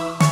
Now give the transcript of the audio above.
Bye.